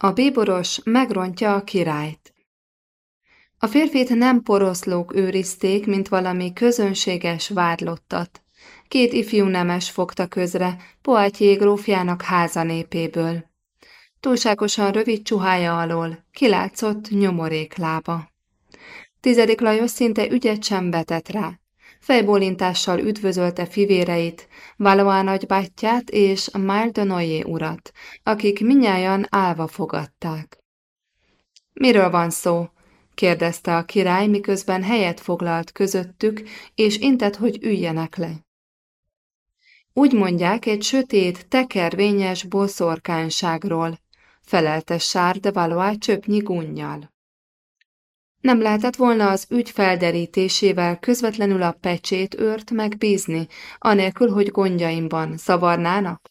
A bíboros megrontja a királyt. A férfit nem poroszlók őrizték, mint valami közönséges vádlottat. Két ifjú nemes fogta közre, Poitier grófjának háza népéből. Túlságosan rövid csuhája alól kilátszott nyomorék lába. Tizedik Lajos szinte ügyet sem vetett rá. Fejbólintással üdvözölte fivéreit, Valois nagybátyját és Mile de Noyer urat, akik minnyáján állva fogadták. Miről van szó? kérdezte a király, miközben helyet foglalt közöttük, és intett, hogy üljenek le. Úgy mondják egy sötét, tekervényes boszorkányságról, felelte Sár de Valois csöpnyi gunnyal. Nem lehetett volna az ügy felderítésével közvetlenül a pecsét őrt megbízni, anélkül, hogy gondjaimban szavarnának?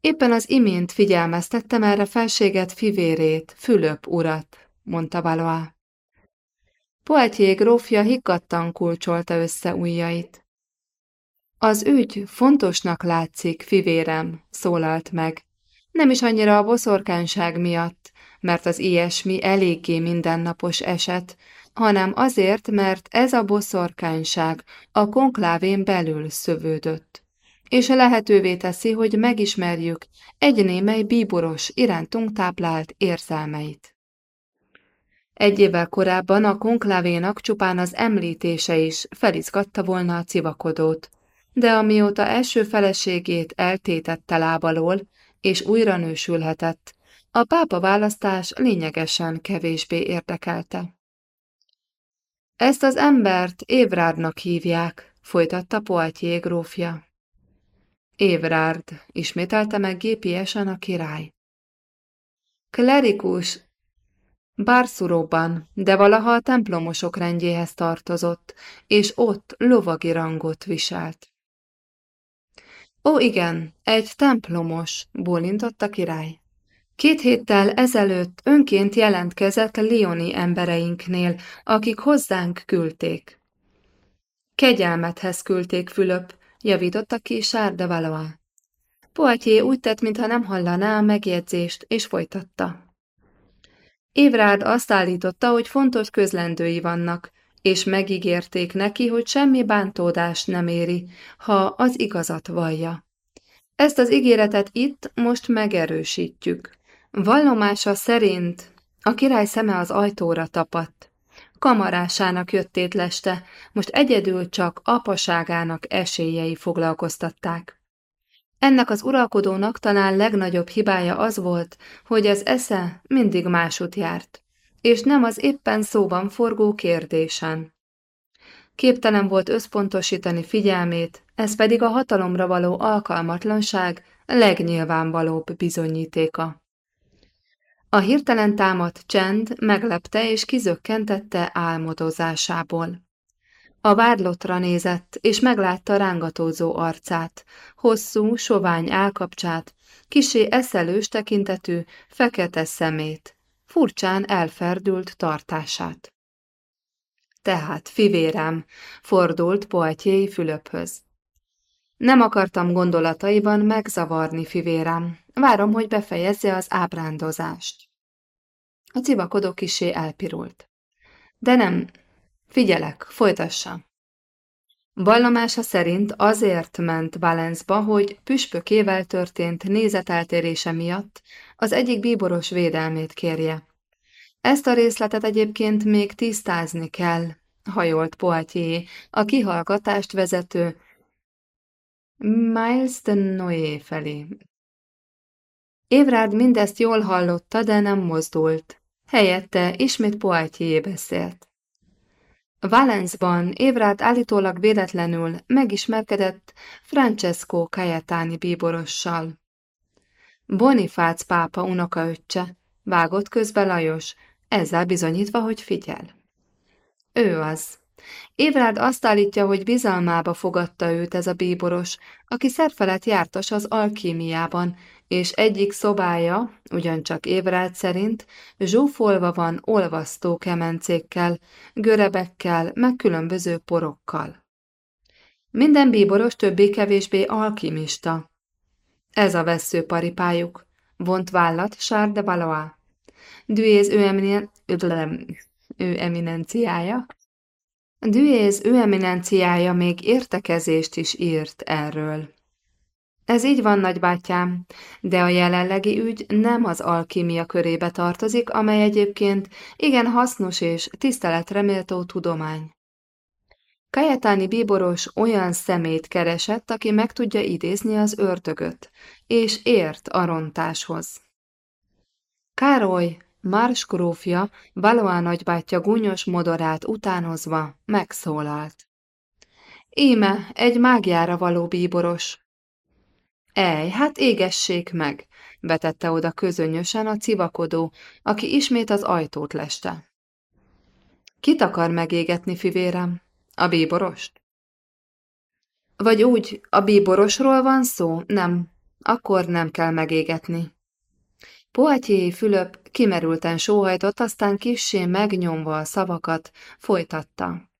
Éppen az imént figyelmeztettem erre felséget fivérét, Fülöp urat, mondta Valois. Poitier grófja higgadtan kulcsolta össze ujjait. Az ügy fontosnak látszik, fivérem, szólalt meg. Nem is annyira a boszorkányság miatt, mert az ilyesmi eléggé mindennapos eset, hanem azért, mert ez a boszorkányság a konklávén belül szövődött, és lehetővé teszi, hogy megismerjük egy némely bíboros irántunk táplált érzelmeit. Egy évvel korábban a konklávénak csupán az említése is felizgatta volna a civakodót, de amióta első feleségét eltétette lábalól, és újra nősülhetett, a pápa választás lényegesen kevésbé érdekelte. Ezt az embert Évrádnak hívják, folytatta Poitier grófja. Évrárd, ismételte meg gépiesen a király. Klerikus, Bárszuróban, de valaha a templomosok rendjéhez tartozott, és ott lovagi rangot viselt. Ó, igen, egy templomos, bólintott a király. Két héttel ezelőtt önként jelentkezett Lioni embereinknél, akik hozzánk küldték. Kegyelmethez küldték Fülöp, javította ki Sár de Valois. Poitier úgy tett, mintha nem hallaná a megjegyzést, és folytatta. Évrád azt állította, hogy fontos közlendői vannak, és megígérték neki, hogy semmi bántódást nem éri, ha az igazat vallja. Ezt az ígéretet itt most megerősítjük. Vallomása szerint a király szeme az ajtóra tapadt. Kamarásának jöttét leste, most egyedül csak apaságának esélyei foglalkoztatták. Ennek az uralkodónak talán legnagyobb hibája az volt, hogy az esze mindig másút járt, és nem az éppen szóban forgó kérdésen. Képtelen volt összpontosítani figyelmét, ez pedig a hatalomra való alkalmatlanság legnyilvánvalóbb bizonyítéka. A hirtelen támadt csend meglepte és kizökkentette álmodozásából. A vádlotra nézett, és meglátta rángatózó arcát, hosszú, sovány állkapcsát, kisé eszelős tekintetű, fekete szemét, furcsán elferdült tartását. Tehát, fivérem, fordult Poitier Fülöphöz. Nem akartam gondolataiban megzavarni, fivérem. Várom, hogy befejezze az ábrándozást. A civakodó kisé elpirult. De nem, figyelek, folytassa. Vallomása szerint azért ment Valenceba, hogy püspökével történt nézeteltérése miatt az egyik bíboros védelmét kérje. Ezt a részletet egyébként még tisztázni kell, hajolt Poitier, a kihallgatást vezető Miles de Noé felé. Évrád mindezt jól hallotta, de nem mozdult. Helyette ismét Poitier beszélt. Valencban Évrád állítólag véletlenül megismerkedett Francesco Cayetani bíborossal. Bonifác pápa unokaöccse, vágott közbe Lajos, ezzel bizonyítva, hogy figyel. Ő az. Évrád azt állítja, hogy bizalmába fogadta őt ez a bíboros, aki szerfelett jártas az alkímiában, és egyik szobája, ugyancsak Évrád szerint, zsúfolva van olvasztó kemencékkel, görebekkel, meg különböző porokkal. Minden bíboros többé-kevésbé alkimista. Ez a veszőparipájuk. Vont vállat Charles de Valois. Duéz ő, eminien... ő eminenciája. Duéz ő eminenciája még értekezést is írt erről. Ez így van, nagybátyám, de a jelenlegi ügy nem az alkímia körébe tartozik, amely egyébként igen hasznos és tiszteletreméltó tudomány. Kajetáni bíboros olyan szemét keresett, aki meg tudja idézni az ördögöt, és ért a rontáshoz. Károly, Mars grófja, Valois nagybátyja gúnyos modorát utánozva megszólalt. Íme, egy mágiára való bíboros. Ej, hát égessék meg, vetette oda közönösen a civakodó, aki ismét az ajtót leste. Kit akar megégetni, fivérem? A bíborost? Vagy úgy, a bíborosról van szó? Nem, akkor nem kell megégetni. Poatyé Fülöp kimerülten sóhajtott, aztán kissé megnyomva a szavakat, folytatta.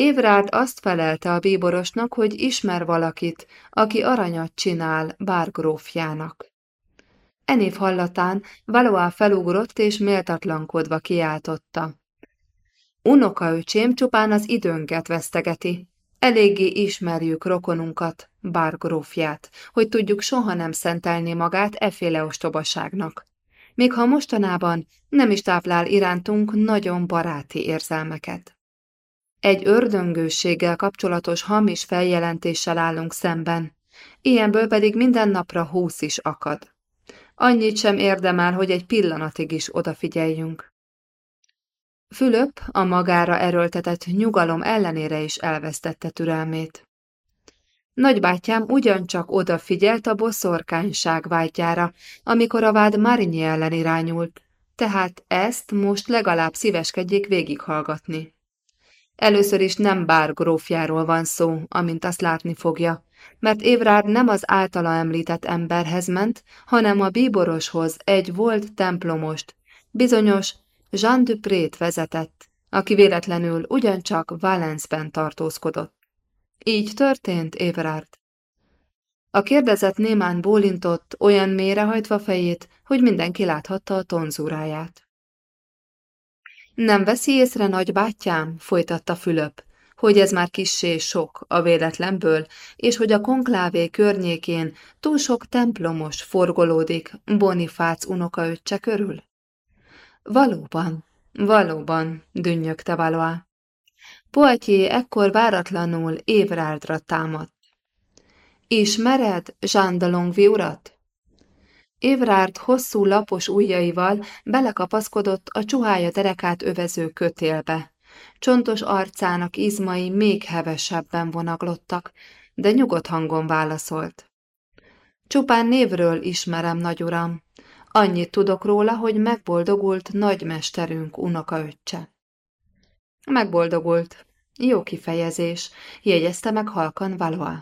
Évrárd azt felelte a bíborosnak, hogy ismer valakit, aki aranyat csinál bárgrófjának. Enév hallatán Valoá felugrott és méltatlankodva kiáltotta. Unokaöcsém csupán az időnket vesztegeti. Eléggé ismerjük rokonunkat, bárgrófját, hogy tudjuk soha nem szentelni magát eféle ostobaságnak. Még ha mostanában nem is táplál irántunk nagyon baráti érzelmeket. Egy ördöngőséggel kapcsolatos hamis feljelentéssel állunk szemben, ilyenből pedig minden napra húsz is akad. Annyit sem érdemel, hogy egy pillanatig is odafigyeljünk. Fülöp a magára erőltetett nyugalom ellenére is elvesztette türelmét. Nagybátyám ugyancsak odafigyelt a boszorkányság vágyára, amikor a vád Marinyi ellen irányult, tehát ezt most legalább szíveskedjék végighallgatni. Először is nem bár grófjáról van szó, amint azt látni fogja, mert Évrár nem az általa említett emberhez ment, hanem a bíboroshoz egy volt templomost, bizonyos Jean Duprét vezetett, aki véletlenül ugyancsak Valenceben tartózkodott. Így történt, Évrard. A kérdezett némán bólintott, olyan mélyrehajtva fejét, hogy mindenki láthatta a tonzúráját. Nem veszi észre, nagy folytatta Fülöp, hogy ez már kissé sok a véletlenből, és hogy a konklávé környékén túl sok templomos forgolódik Bonifác unokaöccse körül? Valóban, valóban, dünnyögte Valois. Poitier ekkor váratlanul Évráldra támadt. Ismered Jean de Longvi urat? Évrárd hosszú lapos ujjaival belekapaszkodott a csuhája derekát övező kötélbe. Csontos arcának izmai még hevesebben vonaglottak, de nyugodt hangon válaszolt. Csupán névről ismerem, nagyuram. Annyit tudok róla, hogy megboldogult nagymesterünk unokaöccse. Megboldogult. Jó kifejezés, jegyezte meg halkan Valois.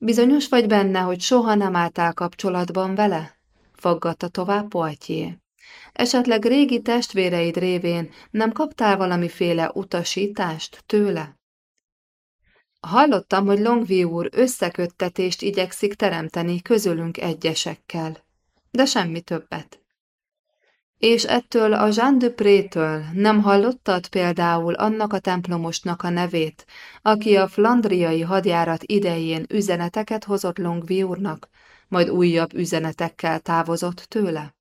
Bizonyos vagy benne, hogy soha nem álltál kapcsolatban vele? Faggatta tovább Poitier. Esetleg régi testvéreid révén nem kaptál valamiféle utasítást tőle? Hallottam, hogy Longvi úr összeköttetést igyekszik teremteni közülünk egyesekkel, de semmi többet. És ettől a Jean de Pré-től nem hallottad például annak a templomosnak a nevét, aki a flandriai hadjárat idején üzeneteket hozott Longvi úrnak, majd újabb üzenetekkel távozott tőle?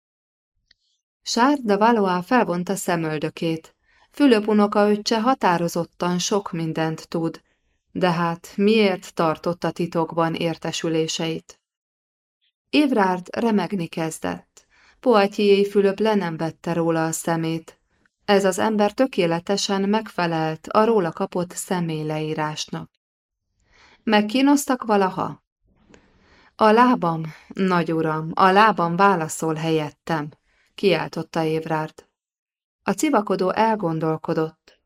Sár de Valois felvonta szemöldökét. Fülöp unokaöccse határozottan sok mindent tud, de hát miért tartotta titokban értesüléseit? Évrárd remegni kezdett. Poitiers Fülöp le nem vette róla a szemét. Ez az ember tökéletesen megfelelt a róla kapott személyleírásnak. Megkínoztak valaha? A lábam, nagy uram, a lábam válaszol helyettem, kiáltotta Évrárd. A civakodó elgondolkodott.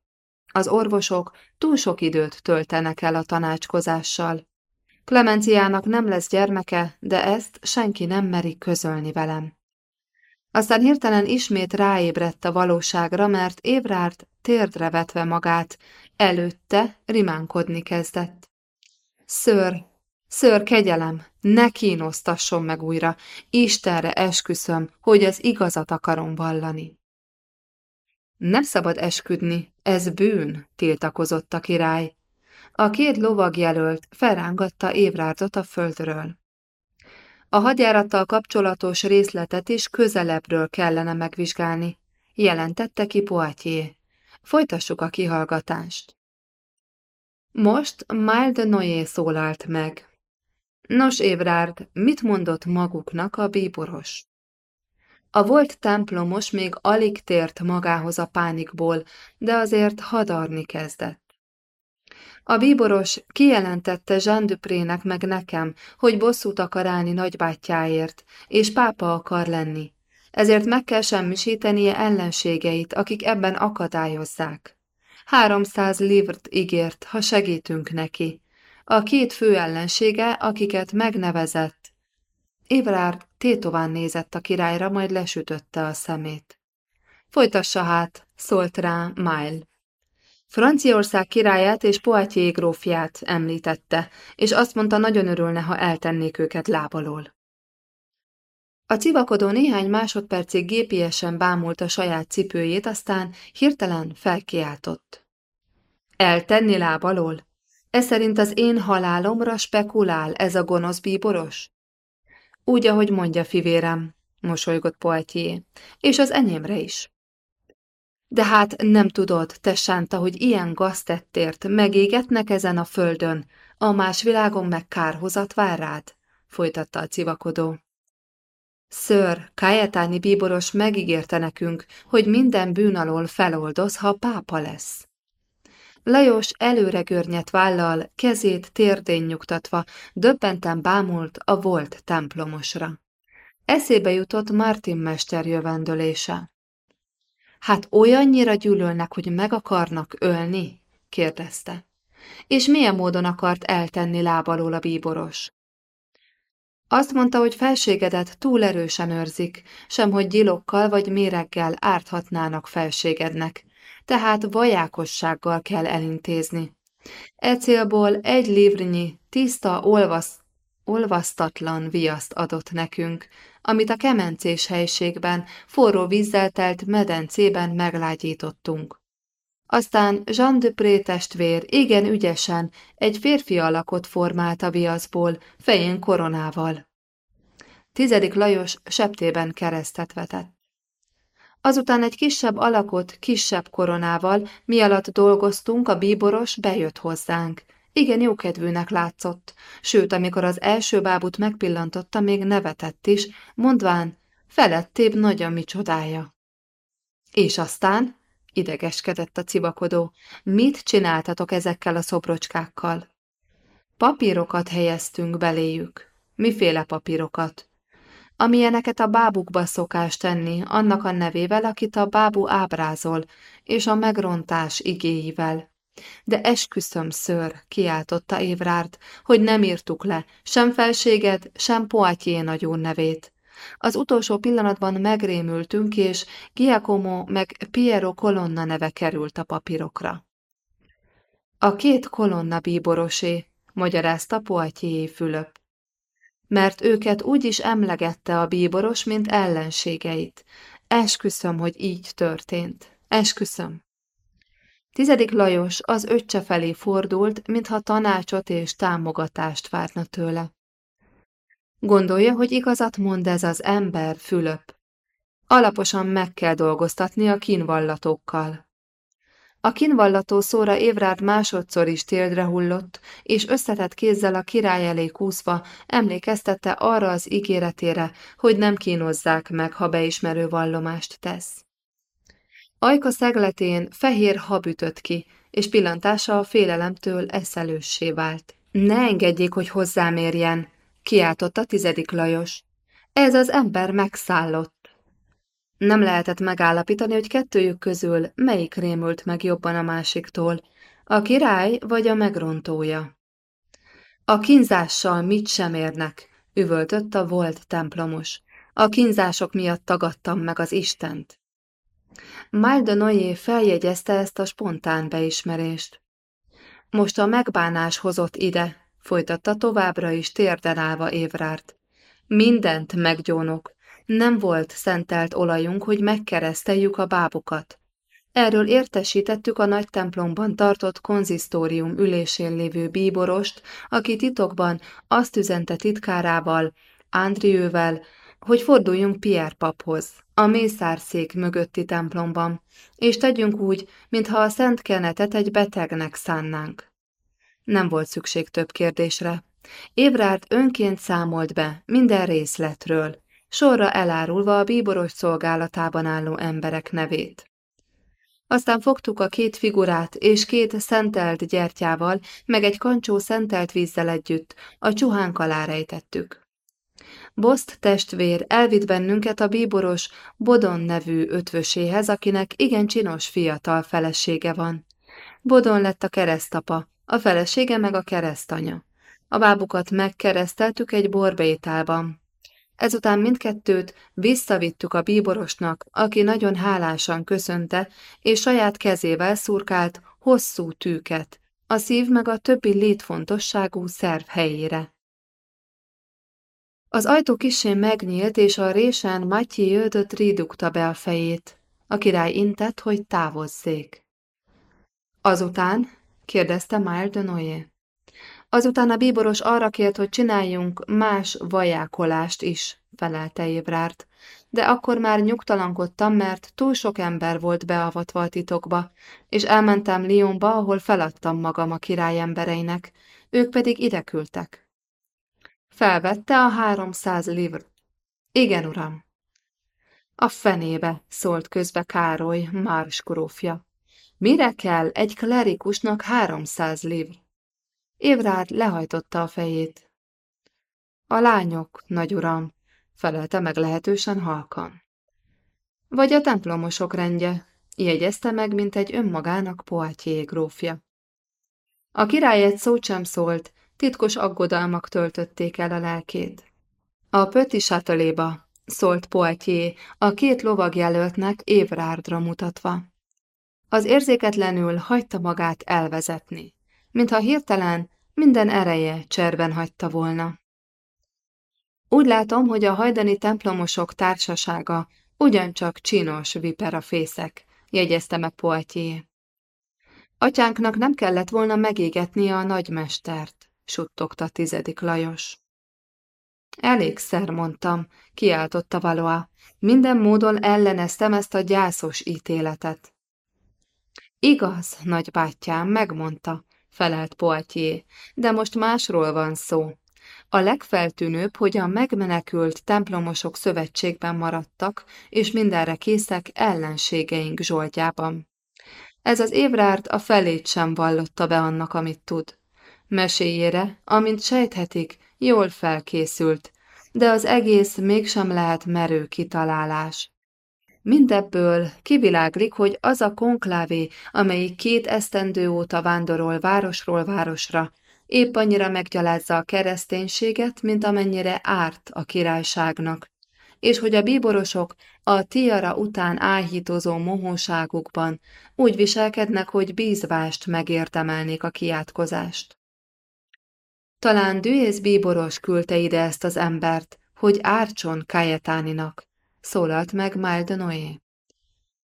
Az orvosok túl sok időt töltenek el a tanácskozással. Klemenciának nem lesz gyermeke, de ezt senki nem meri közölni velem. Aztán hirtelen ismét ráébredt a valóságra, mert Évrárt térdre vetve magát, előtte rimánkodni kezdett. Ször, ször, kegyelem, Ne kínosztasson meg újra, Istenre esküszöm, hogy az igazat akarom vallani. Nem szabad esküdni, ez bűn, tiltakozott a király. A két lovagjelölt felrángatta Évrárdot a földről. A hadjárattal kapcsolatos részletet is közelebbről kellene megvizsgálni, jelentette ki Poitier. Folytassuk a kihallgatást. Most Mild Noé szólalt meg. Nos, Évrárd, mit mondott maguknak a bíboros? A volt templomos még alig tért magához a pánikból, de azért hadarni kezdett. A bíboros kijelentette Jean Duprének meg nekem, hogy bosszút akar állni nagybátyjáért, és pápa akar lenni. Ezért meg kell semmisítenie ellenségeit, akik ebben akadályozzák. Háromszáz livrt ígért, ha segítünk neki. A két fő ellensége, akiket megnevezett. Évrárd tétován nézett a királyra, majd lesütötte a szemét. Folytassa hát, szólt rá Mile. Franciaország királyát és Poitiers grófját említette, és azt mondta, nagyon örülne, ha eltennék őket lábalól. A civakodó néhány másodpercig gépiesen bámult a saját cipőjét, aztán hirtelen felkiáltott. Eltenni lábalól? Ez szerint az én halálomra spekulál ez a gonosz bíboros? Úgy, ahogy mondja fivérem, mosolygott Poitier, és az enyémre is. De hát nem tudod, te sánta, hogy ilyen gaztettért megégetnek ezen a földön, a más világon meg kárhozat vár rád, folytatta a civakodó. Ször, Kajetáni bíboros megígérte nekünk, hogy minden bűn alól feloldoz, ha pápa lesz. Lajos előre görnyet vállal, kezét térdén nyugtatva, döbbenten bámult a volt templomosra. Eszébe jutott Martin mester jövendölése. Hát olyannyira gyűlölnek, hogy meg akarnak ölni? kérdezte. És milyen módon akart eltenni lábalól a bíboros? Azt mondta, hogy felségedet túl erősen őrzik, sem hogy gyilokkal vagy méreggel árthatnának felségednek, tehát vajákossággal kell elintézni. E célból egy livrnyi, tiszta, olvasz, olvasztatlan viaszt adott nekünk, amit a kemencés helységben, forró vízzel telt medencében meglágyítottunk. Aztán Jean de Pré testvér igen ügyesen egy férfi alakot formált a viaszból, fején koronával. Tizedik Lajos septében keresztet vetett. Azután egy kisebb alakot, kisebb koronával, mi alatt dolgoztunk, a bíboros bejött hozzánk. Igen jókedvűnek látszott, sőt, amikor az első bábut megpillantotta, még nevetett is, mondván, felettébb nagy a mi csodája. És aztán, idegeskedett a cibakodó, mit csináltatok ezekkel a szobrocskákkal? Papírokat helyeztünk beléjük. Miféle papírokat? amilyeneket a bábukba szokás tenni, annak a nevével, akit a bábú ábrázol, és a megrontás igéivel. De esküszöm, ször, kiáltotta Évrárd, hogy nem írtuk le, sem felséged, sem Poitier nagyúr nevét. Az utolsó pillanatban megrémültünk, és Giacomo meg Piero kolonna neve került a papírokra. A két kolonna bíborosé, magyarázta Poitier Fülöp mert őket úgy is emlegette a bíboros, mint ellenségeit. Esküszöm, hogy így történt. Esküszöm. Tizedik Lajos az öccse felé fordult, mintha tanácsot és támogatást várna tőle. Gondolja, hogy igazat mond ez az ember, Fülöp. Alaposan meg kell dolgoztatni a kínvallatókkal. A kínvallató szóra Évrárd másodszor is téldre hullott, és összetett kézzel a király elé kúszva emlékeztette arra az ígéretére, hogy nem kínozzák meg, ha beismerő vallomást tesz. Ajka szegletén fehér hab ütött ki, és pillantása a félelemtől eszelőssé vált. Ne engedjék, hogy hozzám érjen, kiáltotta tizedik Lajos. Ez az ember megszállott. Nem lehetett megállapítani, hogy kettőjük közül melyik rémült meg jobban a másiktól, a király vagy a megrontója. A kínzással mit sem érnek, üvöltött a volt templomos. A kínzások miatt tagadtam meg az Istent. Malde Noé feljegyezte ezt a spontán beismerést. Most a megbánás hozott ide, folytatta továbbra is térden állva Évrárt. Mindent meggyónok. Nem volt szentelt olajunk, hogy megkereszteljük a bábukat. Erről értesítettük a nagy templomban tartott konzisztórium ülésén lévő bíborost, aki titokban azt üzente titkárával, Andriővel, hogy forduljunk Pierre paphoz, a mészárszék mögötti templomban, és tegyünk úgy, mintha a szent kenetet egy betegnek szánnánk. Nem volt szükség több kérdésre. Ébrárt önként számolt be minden részletről, sorra elárulva a bíboros szolgálatában álló emberek nevét. Aztán fogtuk a két figurát, és két szentelt gyertyával, meg egy kancsó szentelt vízzel együtt, a csuhánk alá rejtettük. Boszt testvér elvitt bennünket a bíboros Bodon nevű ötvöséhez, akinek igen csinos fiatal felesége van. Bodon lett a keresztapa, a felesége meg a keresztanya. A bábukat megkereszteltük egy borbétálban. Ezután mindkettőt visszavittük a bíborosnak, aki nagyon hálásan köszönte, és saját kezével szurkált hosszú tűket, a szív meg a többi létfontosságú szerv helyére. Az ajtó kisén megnyílt, és a résen Matyi jöldött ridukta be a fejét. A király intett, hogy távozzék. Azután, kérdezte Mile de Noé. Azután a bíboros arra kért, hogy csináljunk más vajákolást is, felelte Évrárt, de akkor már nyugtalankodtam, mert túl sok ember volt beavatva a titokba, és elmentem Lyonba, ahol feladtam magam a király embereinek, ők pedig ide küldtek. Felvette a háromszáz livr. Igen, uram. A fenébe, szólt közbe Károly, Márs grófja. Mire kell egy klerikusnak háromszáz livr? Évrár lehajtotta a fejét. A lányok, nagy uram, felelte meg lehetősen halkan. Vagy a templomosok rendje, jegyezte meg, mint egy önmagának Poitiers grófja. A király egy szót sem szólt, titkos aggodalmak töltötték el a lelkét. A Pötti sátaléba, szólt Poitiers, a két lovagjelöltnek évrárdra mutatva. Az érzéketlenül hagyta magát elvezetni, mintha hirtelen minden ereje cserben hagyta volna. Úgy látom, hogy a hajdani templomosok társasága ugyancsak csinos viperafészek, jegyezte meg Poitiers. Atyánknak nem kellett volna megégetnie a nagymestert, suttogta tizedik Lajos. Elégszer mondtam, kiáltotta Valoa. Minden módon elleneztem ezt a gyászos ítéletet. Igaz, nagybátyám, megmondta, felelt Poitiers, de most másról van szó. A legfeltűnőbb, hogy a megmenekült templomosok szövetségben maradtak, és mindenre készek ellenségeink zsoltjában. Ez az évrárt a felét sem vallotta be annak, amit tud. Meséjére, amint sejthetik, jól felkészült, de az egész mégsem lehet merő kitalálás. Mindebből kiviláglik, hogy az a konklávé, amelyik két esztendő óta vándorol városról városra, épp annyira meggyalázza a kereszténységet, mint amennyire árt a királyságnak, és hogy a bíborosok a tiara után áhítozó mohóságukban úgy viselkednek, hogy bízvást megérdemelnék a kiátkozást. Talán Düész bíboros küldte ide ezt az embert, hogy ártson Kajetáninak, szólalt meg Mild Noé.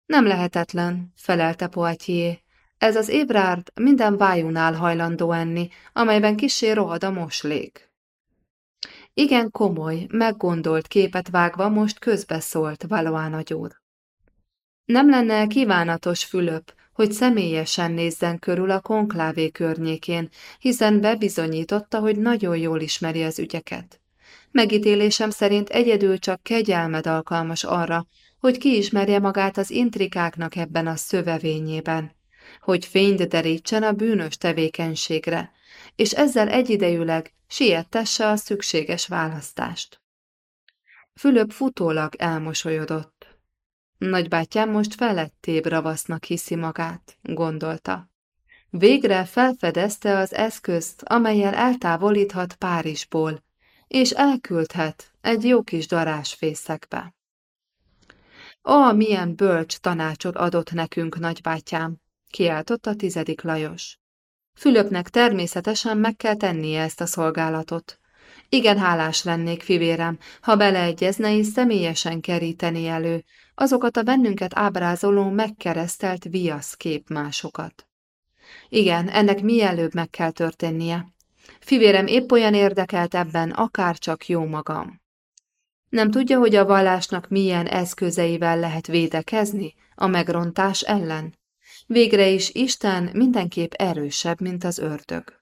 Nem lehetetlen, felelte Poitiers. Ez az ébrárd minden vájúnál hajlandó enni, amelyben kisé rohad a moslék. Igen komoly, meggondolt képet vágva most közbeszólt Valoán agyúr. Nem lenne kívánatos Fülöp, hogy személyesen nézzen körül a konklávé környékén, hiszen bebizonyította, hogy nagyon jól ismeri az ügyeket. Megítélésem szerint egyedül csak kegyelmed alkalmas arra, hogy kiismerje magát az intrikáknak ebben a szövevényében, hogy fényt derítsen a bűnös tevékenységre, és ezzel egyidejűleg siettesse a szükséges választást. Fülöp futólag elmosolyodott. Nagybátyám most felettébb ravasznak hiszi magát, gondolta. Végre felfedezte az eszközt, amelyel eltávolíthat Párizsból, és elküldhet egy jó kis darásfészekbe. Ó, milyen bölcs tanácsot adott nekünk, nagybátyám, kiáltott a tizedik Lajos. Fülöpnek természetesen meg kell tennie ezt a szolgálatot. Igen hálás lennék, fivérem, ha beleegyezne és személyesen keríteni elő azokat a bennünket ábrázoló megkeresztelt viasz képmásokat. Igen, ennek mielőbb meg kell történnie. Fivérem épp olyan érdekelt ebben, akár csak jó magam. Nem tudja, hogy a vallásnak milyen eszközeivel lehet védekezni a megrontás ellen? Végre is Isten mindenképp erősebb, mint az ördög.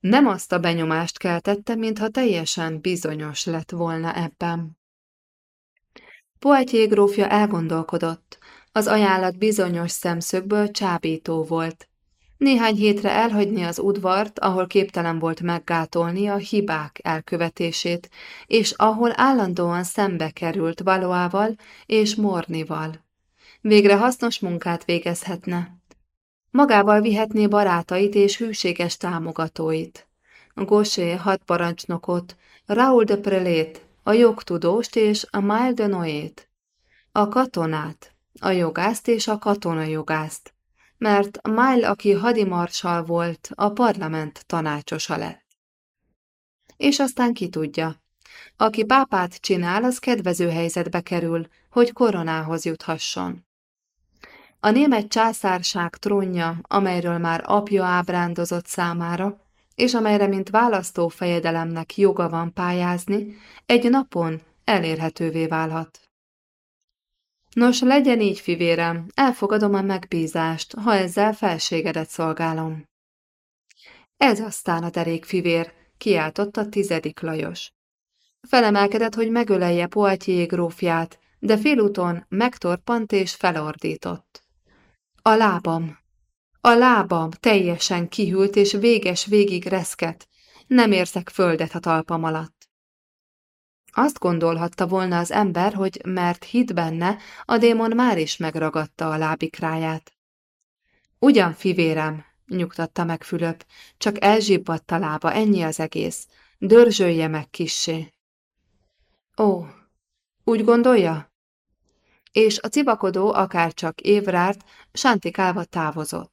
Nem azt a benyomást keltette, mintha teljesen bizonyos lett volna ebben. Poitier grófja elgondolkodott, az ajánlat bizonyos szemszögből csábító volt. Néhány hétre elhagyni az udvart, ahol képtelen volt meggátolni a hibák elkövetését, és ahol állandóan szembe került Valóával és Mornival. Végre hasznos munkát végezhetne. Magával vihetné barátait és hűséges támogatóit. Gosé hadparancsnokot, Raoul de Prelét, a jogtudóst és a Mail de Noét, a katonát, a jogászt és a katonajogást, mert Mail, aki hadimarsal volt, a parlament tanácsosa lett. És aztán ki tudja, aki pápát csinál, az kedvező helyzetbe kerül, hogy koronához juthasson. A német császárság trónja, amelyről már apja ábrándozott számára, és amelyre mint választó fejedelemnek joga van pályázni, egy napon elérhetővé válhat. Nos, legyen így, fivérem, elfogadom a megbízást, ha ezzel felségedet szolgálom. Ez aztán a derék fivér, kiáltotta tizedik Lajos. Felemelkedett, hogy megölelje Poitier grófját, de félúton megtorpant és felordított. A lábam, a lábam teljesen kihűlt és véges végig reszket, nem érzek földet a talpam alatt. Azt gondolhatta volna az ember, hogy mert hit benne, a démon már is megragadta a lábikráját. Ugyan, fivérem, nyugtatta meg Fülöp, csak elzsibbadt a lába, ennyi az egész. Dörzsölje meg kissé. Ó, úgy gondolja? És a cibakodó akárcsak évrárt, sántikálva távozott.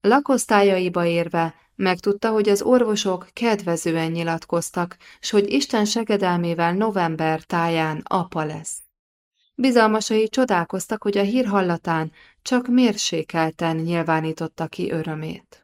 Lakosztályaiba érve megtudta, hogy az orvosok kedvezően nyilatkoztak, s hogy Isten segedelmével november táján apa lesz. Bizalmasai csodálkoztak, hogy a hír hallatán csak mérsékelten nyilvánította ki örömét.